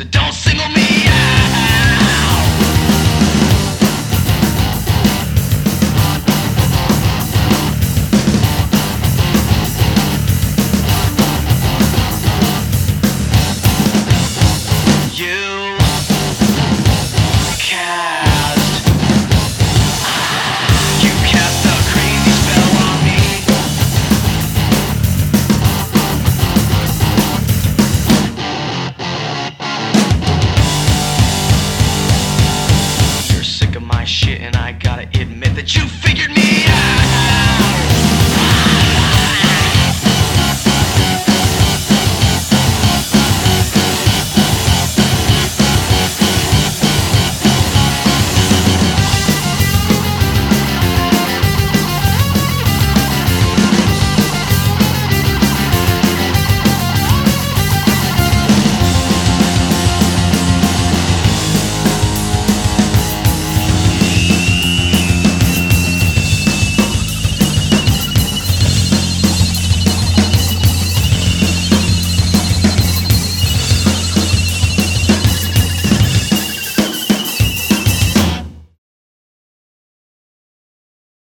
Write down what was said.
So don't single me. and I gotta admit that you figured me